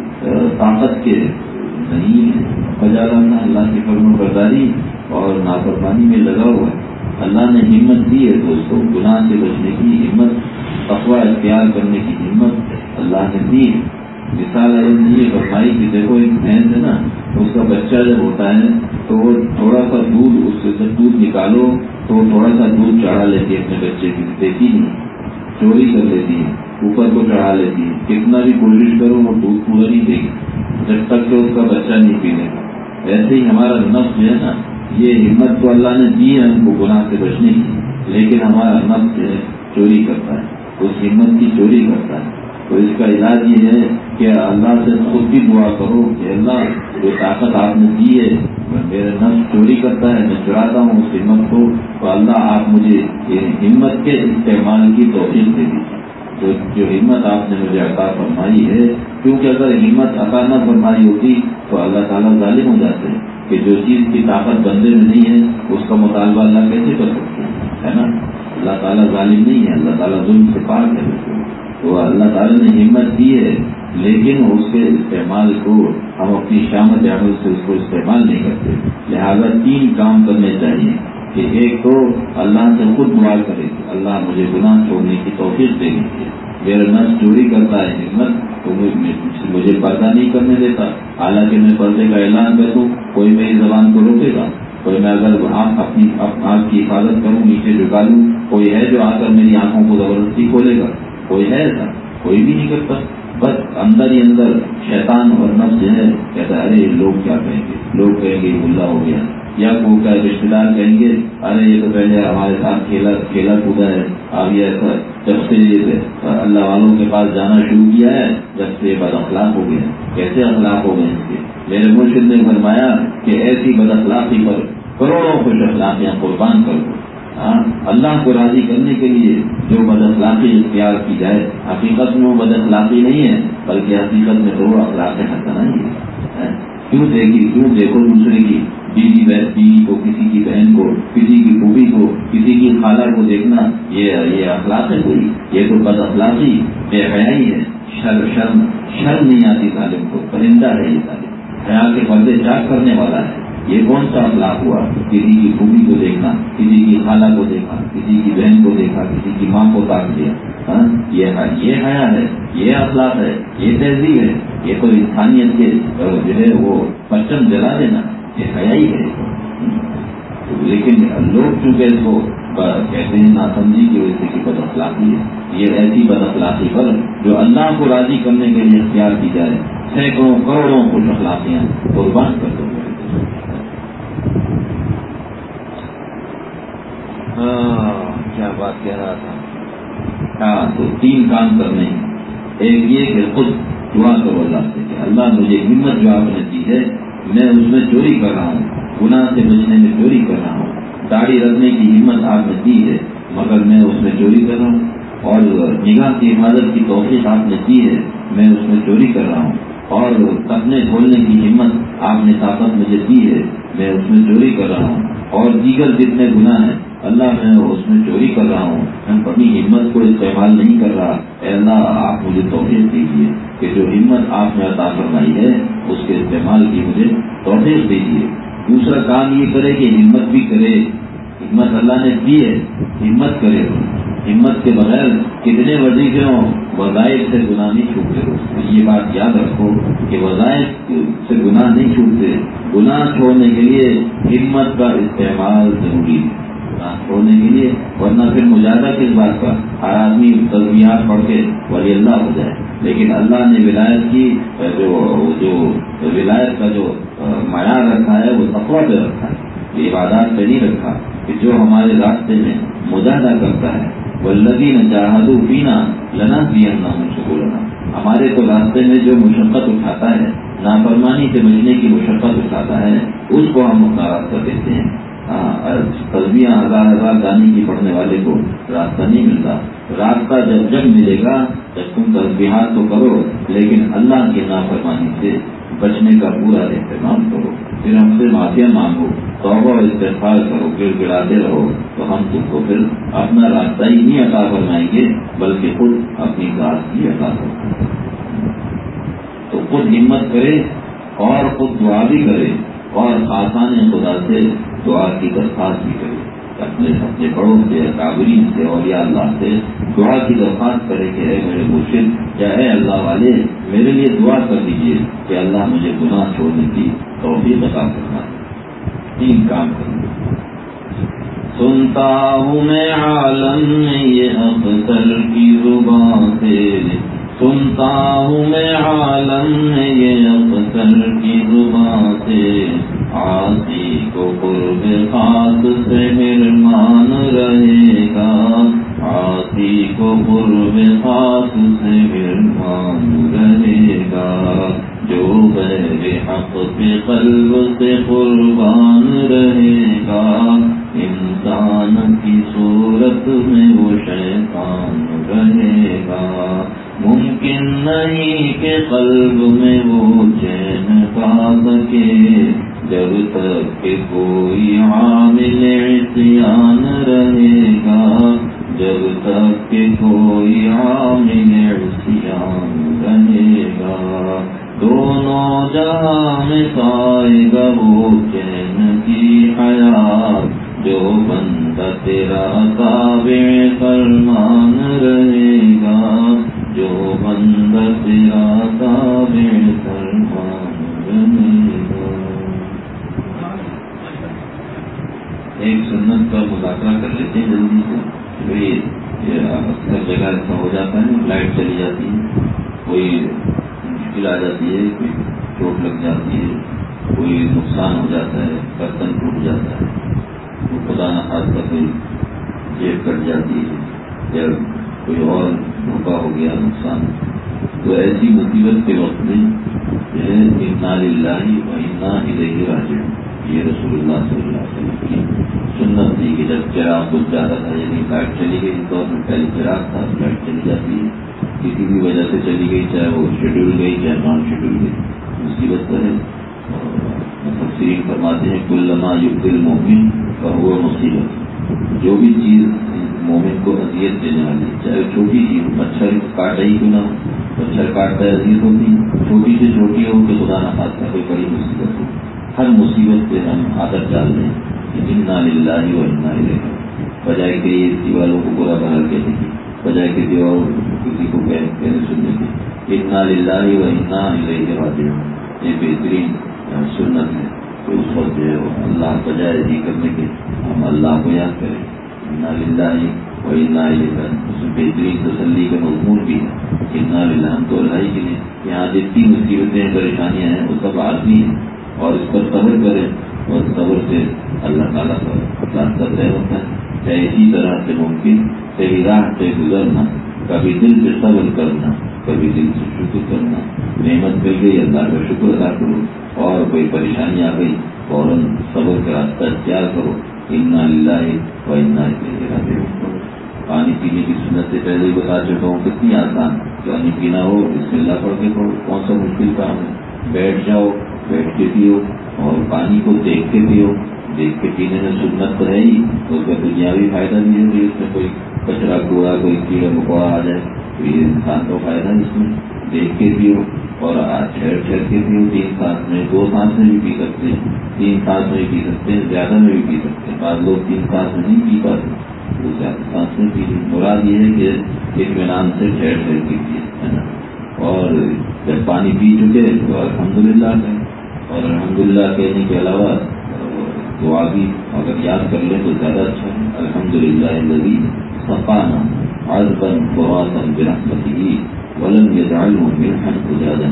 طاقت کے نہیں بجا اللہ کی فرم برداری اور نافرمانی میں لگا ہوا ہے۔ اللہ نے ہمت دی ہے تو اس کو گناہ سے بچنے کی ہمت افواہ اختیار کرنے کی ہمت اللہ نے دی ہے۔ مثال یہ فرمائی کہ دیکھو، ایک بھینس ہے نا اس کا بچہ جب ہوتا ہے، تو وہ تھوڑا سا دودھ اس سے جب دودھ نکالو، تو وہ تھوڑا سا دودھ چڑھا لیتی ہے اپنے بچے کی۔ دیتی نہیں۔ چوری کر لیتی ہے، اوپر کو چڑھا لیتی ہے۔ کتنا بھی کوشش کرو، وہ دودھ پورا نہیں دے گی۔ جب تک کہ اس کا بچہ نہیں پینے گا۔ ایسے ہی ہمارا نفس جو ہے نا یہ ہمت تو اللہ نے دی ہے، ہم کو گناہ سے بچنے کی، لیکن ہمارا نفس جو ہے، چوری کرتا ہے۔ اس ہمت کی چوری کرتا ہے۔ تو اس کا علاج یہ ہے کہ اللہ سے خود بھی دعا کرو کہ اللہ، جو طاقت آپ نے دی ہے میرا نفس چوری کرتا ہے، میں چراتا ہوں اس ہمت کو۔ تو اللہ، آپ مجھے ہمت کے استعمال کی توفیق دے دیجیے۔ جو جو ہمت آپ نے مجھے عطا فرمائی ہے، کیونکہ اگر ہمت عطا نہ فرمائی ہوتی تو اللہ تعالیٰ ظالم ہو جاتے۔ ہیں کہ جو چیز کی طاقت بندے میں نہیں ہے، اس کا مطالبہ اللہ کیسے کر سکتے ہیں؟ ہے نا؟ اللہ تعالیٰ ظالم نہیں ہے، اللہ تعالیٰ ظلم سے پاک ہے۔ تو اللہ تعالیٰ نے ہمت دی ہے، لیکن اس کے استعمال کو ہم اپنی شامت عمل سے اس کو استعمال نہیں کرتے۔ لہذا تین کام کرنے چاہیے کہ ایک تو اللہ سے خود دعا کرے اللہ مجھے گناہ چھوڑنے کی توفیق دے دیجیے۔ میرا نفس چوری کرتا ہے ہمت تو مجھے پردہ نہیں کرنے دیتا۔ حالانکہ میں پردے کا اعلان کر دوں، کوئی میری زبان کو روکے گا۔ کوئی میں اگر آنکھ اپنی آنکھ کی حفاظت کروں، نیچے جھکا لوں، کوئی ہے جو آ کر میری آنکھوں کو زبردستی کھولے گا؟ کوئی ہے ایسا؟ کوئی بھی نہیں کرتا۔ بس اندر ہی اندر شیطان اور نفس جو ہے، کہتا ہے، ارے، لوگ کیا کہیں گے؟ لوگ کہیں گے ملا ہو گیا۔ یا کو کیا رشتے دار کہیں گے، ارے، یہ تو پہلے ہمارے ساتھ کھیلا کھیلا کودا ہے۔ اب یہ جب سے یہ اللہ والوں کے پاس جانا شروع کیا ہے جب سے بد اخلاق ہو گئے کیسے اخلاق ہو گئے اس کے میرے مرشد نے فرمایا کہ ایسی بد اخلاقی پر کروڑوں خوش اخلاقیاں قربان کر دو۔ ہاں اللہ کو راضی کرنے کے لیے جو بد اخلاقی اختیار کی جائے، حقیقت میں وہ بد اخلاقی نہیں ہے، بلکہ حقیقت میں تو اخلاق حسنا ہی ہے۔ ہاں، کیوں دیکھی کیوں دیکھو دوسرے کی؟ بیوی بیوی کو، کسی کی بہن کو، کسی کی خوبی کو، کسی کی خالہ کو دیکھنا، یہ یہ اخلاق ہے کوئی؟ یہ تو بد اخلاقی، بے حیائی ہے۔ شر شرم شرم نہیں آتی تعلیم کو، پرندہ ہے یہ تعلیم حیا کے پردے چاک کرنے والا ہے۔ یہ کون سا اخلاق ہوا؟ کسی کی خوبی کو دیکھنا، کسی کی خالہ کو دیکھا، کسی کی بہن کو دیکھا، کسی کی ماں کو تاک دیا۔ ہاں، یہ حیا ہے، یہ اخلاق ہے، یہ تہذیب ہے، یہ تو انسانیت کے جو ہے وہ پچم جلا دینا، یہ حیا ہی ہے۔ لیکن لوگ چونکہ اس کو کہتے ہیں ناسمجھی کی وجہ سے کہ بد اخلاقی ہے، یہ ایسی بد اخلاقی پر جو اللہ کو راضی کرنے کے لیے اختیار کی جائے، سینکڑوں کروڑوں کو اخلاقیاں قربان کر دو کیا بات کہہ رہا تھا۔ ہاں تو تین کام کرنے ہیں۔ ایک یہ کہ خود دعا کرو اللہ سے کہ اللہ مجھے ہمت جو آپ نے دی ہے، میں اس میں چوری کر رہا ہوں، گناہ سے بچنے میں چوری کر رہا ہوں۔ داڑھی رکھنے کی ہمت آپ نے دی ہے، مگر میں اس میں چوری کر رہا ہوں۔ اور نگاہ کی حفاظت کی توفیق آپ نے دی ہے، میں اس میں چوری کر رہا ہوں۔ اور کپنے کھولنے کی ہمت آپ نے طاقت مجھے دی ہے، میں اس میں چوری کر رہا ہوں۔ اور دیگر جتنے گناہ ہیں اللہ میں اس میں چوری کر رہا ہوں۔ میں اپنی ہمت کو استعمال نہیں کر رہا۔ اے اللہ، آپ مجھے توفیق دیجیے کہ جو ہمت آپ نے عطا فرمائی ہے، اس کے استعمال کی مجھے توفیق دیجیے دوسرا کام یہ کرے کہ ہمت بھی کرے۔ ہمت اللہ نے دی ہے، ہمت کرے۔ ہمت کے بغیر کتنے وظیفے ہوں، وظائف سے گناہ نہیں چھوٹتے۔ یہ بات یاد رکھو کہ وظائف سے گناہ نہیں چھوٹتے۔ گناہ چھوڑنے کے لیے ہمت کا استعمال ضروری ہے۔ چھوڑنے کے لیے، ورنہ پھر مجاہدہ کس بات کا ہر آدمی تصویرات پڑھ کے ولی اللہ ہو جائے۔ لیکن اللہ نے ولایت کی، جو جو ولایت کا جو معیار رکھا ہے، وہ تقوا پہ رکھا ہے۔ عبادات پہ نہیں رکھا کہ جو ہمارے راستے میں مجاہدہ کرتا ہے۔ وہ لگی نہ جہاد پینا لنا دیا نہ ہمارے تو راستے میں جو مشقت اٹھاتا ہے، نافرمانی سے بچنے کی مشقت اٹھاتا ہے، اس کو ہم مقررات کر دیتے ہیں۔ ہاں، تصویریں ہزار ہزار گانے کی پڑھنے والے کو راستہ نہیں ملتا۔ راستہ جب جب ملے گا، جب تم تصبیحات تو کرو، لیکن اللہ کی نافرمانی سے بچنے کا پورا اہتمام کرو۔ پھر ہم سے معافیا مانگو، توبہ استفال کرو گر گڑاتے رہو۔ تو ہم تم کو پھر اپنا راستہ ہی نہیں عطا فرمائیں گے، بلکہ خود اپنی ذات ہی عطا کرو۔ تو خود ہمت کرے اور خود دعا بھی کرے اور آسان خدا سے دعا کی درخواست بھی کرے۔ اپنے اپنے بڑوں سے کابرین سے اور یا اللہ سے دعا کی درخواست کرے کہ اے میرے مرشد یا اے اللہ والے، میرے لیے دعا کر دیجیے کہ اللہ مجھے گناہ چھوڑنے کی توفیق عطا کرنا تین کام کرنا سنتا ہوں میں عالم میں یہ اختر کی زبان سے سنتا ہوں میں عالم میں یہ اختر کی زبان سے۔ آسی کو قرب خاص سے مہرمان رہے گا۔ آسی کو قرب خاص سے مہرمان رہے گا۔ جو غیر حق پہ قلب سے قربان رہے گا۔ انسان کی صورت میں وہ شیطان رہے گا۔ ممکن نہیں کہ قلب میں وہ چین پا سکے جب تک کہ کوئی عامل احتیان رہے گا، جب تک کہ کوئی عامل احتیان رہے گا۔ دونوں جہاں میں پائے گا وہ چین کی حیات، جو بندہ تیرا تابع فرمان رہے گا۔ جو بندت آتا میں ایک سنت کا مذاکرہ کر لیتے ہیں جلدی سے یہ اکثر جگہ ایسا ہو جاتا ہے، لائٹ چلی جاتی ہے، کوئی مشکل آ جاتی ہے، کوئی چوٹ لگ جاتی ہے، کوئی نقصان ہو جاتا ہے، برتن ٹوٹ جاتا ہے خدا نہ خاص کا کوئی جیب کٹ جاتی ہے یا کوئی اور دھوکا ہو گیا نقصان۔ تو ایسی مصیبت کے وقت میں جو ہے اتنا اللہ و اتنا ہی رہی یہ رسول اللہ صلی اللہ علیہ وسلم کی سنت تھی کہ جب چراغ بج جاتا تھا یعنی لائٹ چلی گئی، تو میں پہلے چراغ تھا، لائٹ چلی جاتی ہے۔ کسی بھی وجہ سے چلی گئی، چاہے وہ شیڈول گئی، چاہے نان شیڈول گئی۔ مصیبت تو ہے۔ تفصیل فرماتے ہیں کل لمحہ یوگ دل مومن اور وہ مصیبت۔ جو بھی چیز مومن اذیت دینے والی چاہے چھوٹی چیز مچھر کاٹا ہی کیوں نہ ہو۔ مچھر کاٹتا ہے اذیت ہوتی چھوٹی سے چھوٹی ہو کہ خدا نہ خاصا کوئی بڑی مصیبت ہو۔ ہر مصیبت پہ ہم عادت ڈال دیں کہ اتنا للہ ہی و اتنا ہی بجائے کہ یہ دیوالوں کو برا بھرا کہنے کی بجائے کہ دیوار کسی کو کہنے سننے کی اتنا للہ ہی و اتنا ہی کے یہ بہترین سنت ہے کہ اس وقت جو ہے اللہ بجائے جی کرنے کے ہم اللہ کو یاد کریں۔ اتنا للہ ہی بہترین تسلی کا مضمون بھی ہے اتنا ہم تو اللہ ہی کے لیے یہاں جتنی مصیبتیں پریشانیاں ہیں، وہ سب آدمی ہیں اور اس پر صبر کریں اور صبر سے اللہ تعالیٰ کا راستہ طے ہوتا ہے چاہے اسی طرح سے ممکن صحیح راہ سے گزرنا، کبھی دل سے صبر کرنا، کبھی دل سے شکر کرنا۔ نعمت مل گئی، اللہ کا شکر ادا کرو۔ اور کوئی پریشانی آ گئی، فوراً صبر کا راستہ اختیار کرو۔ اتنا للہ و اتنا پانی پینے کی سنت سے پہلے ہی بتا چکا ہوں کتنی آسان پانی پینا ہو بسم اللہ پڑھ کے پڑھو کون سا مشکل کام ہے۔ بیٹھ جاؤ، بیٹھ کے پیو اور پانی کو دیکھ کے پیو۔ دیکھ کے پینے میں سنت تو ہے ہی تو اس کا دنیاوی فائدہ بھی ہے اس میں کوئی کچرا، کوڑا، کوئی کیڑا مکوڑا آ جائے تو یہ انسان کو فائدہ اس میں۔ دیکھ کے پیو اور ٹھہر ٹھہر کے پیو۔ تین سانس میں، دو سانس میں بھی پی سکتے ہیں۔ تین سانس میں بھی پی سکتے ہیں، زیادہ میں بھی پی سکتے ہیں۔ بعض لوگ تین سانس میں نہیں پی پاتے۔ وہ مراد یہ ہے کہ اطمینان سے ٹھہر ٹھہر کے پیے ہے نا؟ اور جب پانی پی چکے تو الحمد للہ اور الحمد للہ کہنے کے علاوہ، دعا بھی اگر یاد کر لیں تو زیادہ اچھا ہے۔ الحمد للہ نبی صفانہ آج بن فواسن برحمتی ولن یہ جال ہوں گے کو زیادہ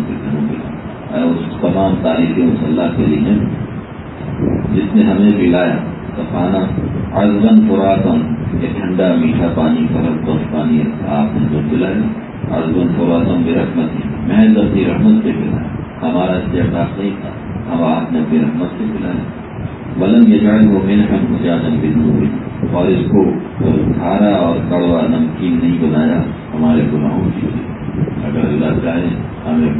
اس تمام تاریخیں اس اللہ کے لیے جس نے ہمیں پلایا صفانہ ازبن فراتن یہ ٹھنڈا میٹھا پانی فرق بخش پانی آپ نے جو پلایا ازبن فراتن برحمتی میں اپنی رحمت سے پلایا۔ ہمارا استحقاق نہیں تھا۔ اب آپ نے اپنی رحمت سے پلایا۔ بلن یہ جائے وہ میں نے ہم کو زیادہ ہوئی اور اس کو کھارا اور کڑوا نمکین نہیں بنایا۔ ہمارے گناہوں کی اگر اللہ چاہے، ہمیں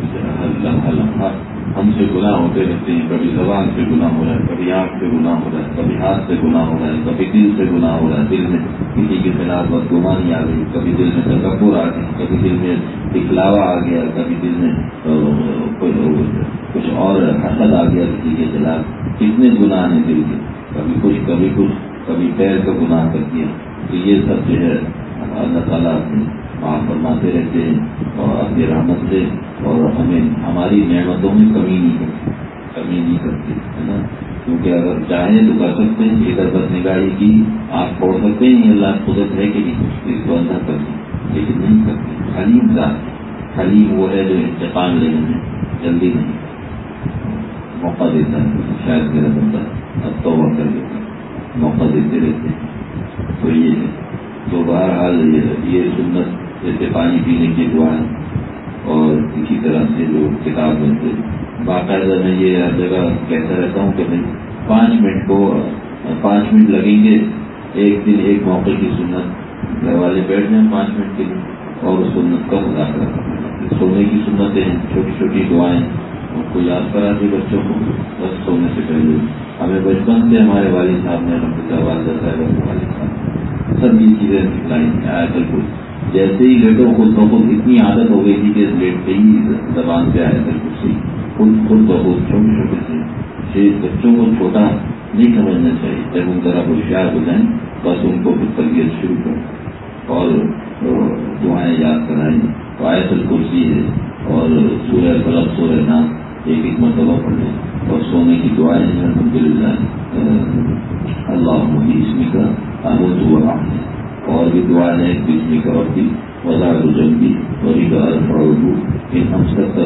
لمحہ لمحہ ہم سے گناہ ہوتے رہتے ہیں، کبھی زبان سے گناہ ہو رہا ہے، کبھی آنکھ سے گناہ ہو رہا ہے، کبھی ہاتھ سے گناہ ہو رہا ہے، کبھی دل سے گناہ ہو رہا ہے، دل میں کسی کے خلاف بدگمانی آ گئی، کبھی دل میں تکبر آ گئی، کبھی دل میں دکھلاوا آ گیا، کبھی دل میں کچھ اور حسد آ گیا کسی کے خلاف۔ کتنے گناہ ہیں دل کے۔ کبھی کچھ کبھی کچھ کبھی پیر کا گناہ کر دیا۔ تو یہ سب جو ہے، اللہ تعالیٰ اپنے فرماتے رہتے ہیں اور اپنی رحمت سے اور ہمیں ہماری نعمتوں میں کمی نہیں کرتے، کمی نہیں کرتے، ہے نا؟ کیونکہ اگر چاہیں تو کر سکتے ہیں، ادھر بس نگاہی کی آپ چھوڑ سکتے ہیں اللہ قدرت ہے کہ نہیں، اس کو اندر کرتے لیکن نہیں کرتے۔ حلیم ذات حلیم وہ ہے جو انتقام لینے میں جلدی نہیں۔ موقع دیتا ہے، شاید میرا بندہ اب تو کر دیتا موقع دیتے رہتے ہیں۔ تو یہ ہے۔ تو بہرحال یہ سنت جیسے پانی پینے کی دعا ہے اور اسی طرح سے جو کتاب بنتے باقاعدہ میں یہ ہر جگہ کہتا رہتا ہوں کہ میں پانچ منٹ کو پانچ منٹ لگیں گے، ایک دن ایک موقع کی سنت گھر والے بیٹھ جائیں پانچ منٹ کے لیے اور اس سنت کا مذاکرہ سونے کی سنتیں چھوٹی چھوٹی دعائیں ان کو یاد کرا دی بچوں کو، بس سونے سے پہلے۔ ہمیں بچپن سے ہمارے والد صاحب نے رحمۃ اللہ والدہ صاحب، والد صاحب، سب یہ چیزیں سکھلائی آیا بالکل جیسے ہی لیٹوں خود بخود اتنی عادت ہو گئی تھی کہ لیٹ پہ ہی زبان سے آیا بالکل سی خود خود بخود چھوٹے چھوٹے سے جی، بچوں کو چھوٹا نہیں سمجھنا چاہیے۔ جب ان طرح ہوشیار ہو جائیں، بس ان کو پھر تربیت شروع کریں۔ اور دعائیں یاد کرائیں۔ تو آیت الکرسی ہے۔ اور سورہ فلق سورہ نام ایک ایک مرتبہ پڑھ لیں اور سونے کی دعائیں الحمد للہ اللہ اور بھی دعا ہے بجلی کا وقتی وزار جلدی وہی ہم سب کا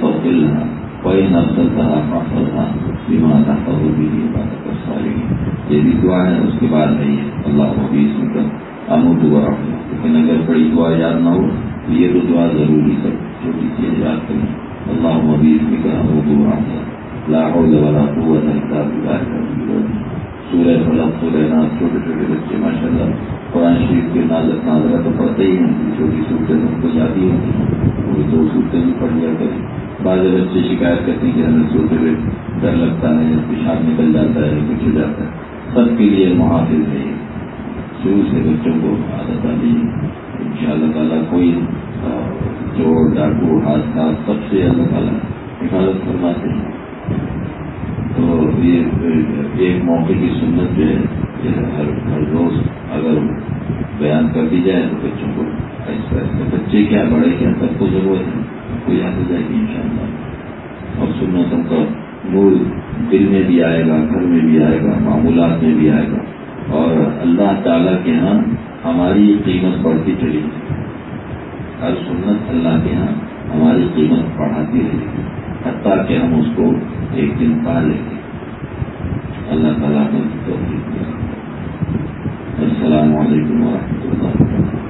اور دل رہا وہی ہم سب کا تھا بیمار تھا اور بھی عبادت کر سارے یہ بھی دعا اس کے بعد نہیں ہے۔ اللہ حبی اس میں امن دعا لیکن اگر بڑی دعا یاد نہ ہو، تو یہ تو دعا ضروری ہے چھوٹی چیز یاد کریں۔ اللہ حبی اس میں کہ امن دعا لاہور ولا قوت اللہ سورہ فلق سورہ ناز چھوٹے چھوٹے بچے ماشاء اللہ قرآن شریف کے نازک نازرہ تو پڑھتے ہی ہیں۔ چھوٹی صورتیں ان کو یاد ہی ہوتی وہ دو صورتیں بھی پڑھ لیا کریں۔ بعض بچے شکایت کرتے ہیں کہ ہمیں سوتے ہوئے ڈر لگتا ہے، پیشاب نکل جاتا ہے کچھ ہو جاتا ہے۔ سب کے لیے محافظ ہے شروع سے بچوں کو عادت آ دی ان شاء اللہ تعالیٰ کوئی چور ڈاکو حادثہ سب سے اللہ تعالیٰ حفاظت فرماتے ہیں۔ تو یہ، ایک موقع کی سنت جو ہے ہر ہر روز اگر بیان کر دی جائے تو بچوں کو ایسا ایسا بچے کیا بڑے کیا سب کو ضرورت ہے کو یاد ہو جائے گی ان شاء اللہ اور سنتوں کا نور دل میں بھی آئے گا، گھر میں بھی آئے گا، معمولات میں بھی آئے گا۔ اور اللہ تعالیٰ کے ہاں ہماری قیمت بڑھتی چلی۔ ہر سنت اللہ کے ہاں ہماری قیمت بڑھاتی رہے گی۔ حتیٰ کہ ہم اس کو ایک دن پا لیں گے۔ اللہ تعالیٰ نے السلام علیکم ورحمۃ اللہ وبرکاتہ۔